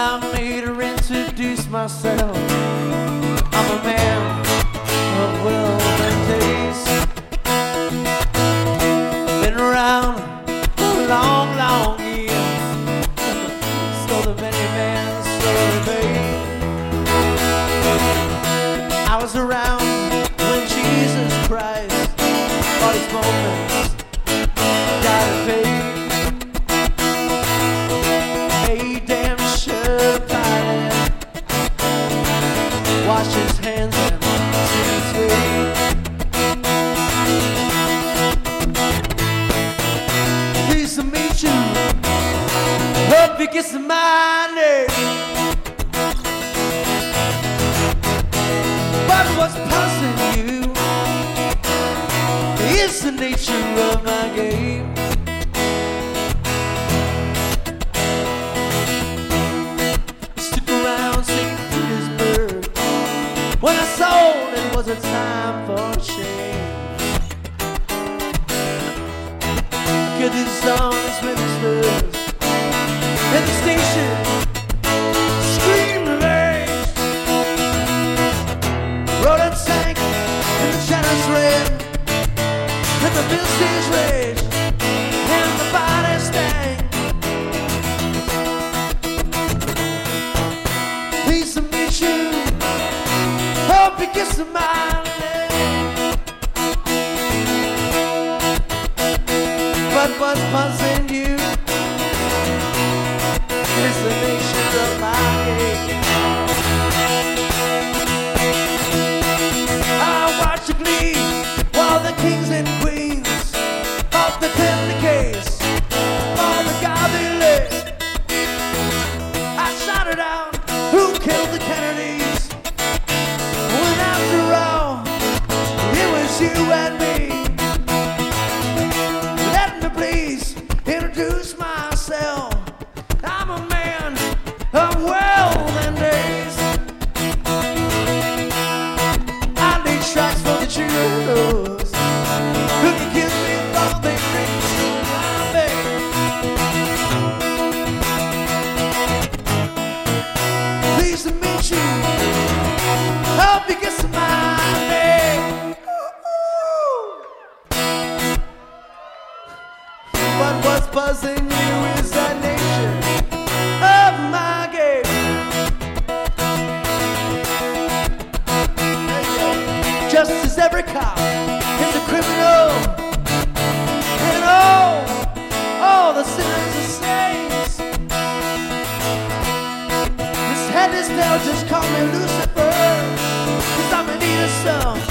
allow me to introduce myself. I'm a man of will and taste. Been around for a long, long year. So the many man story, babe. I was around Hope you get some money But what's puzzling you Is the nature of my But puzzling introduce myself. I'm a man of wealth and days. I need tracks for the Jews. Who can kiss me from the rings around me? Pleased to meet you. Hope you get what's buzzing you is the nature of my game. Just as every cop is a criminal, and all, all the sinners are saints. This head is now just call me Lucifer. I'm in need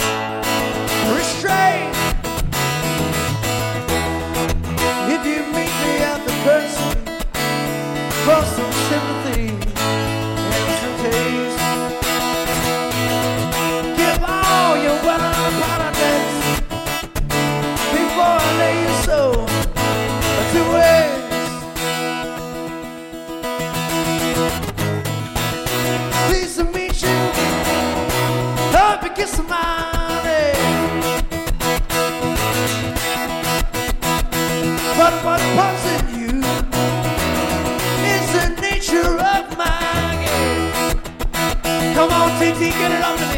Come on, TT, get it on here.